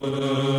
Oh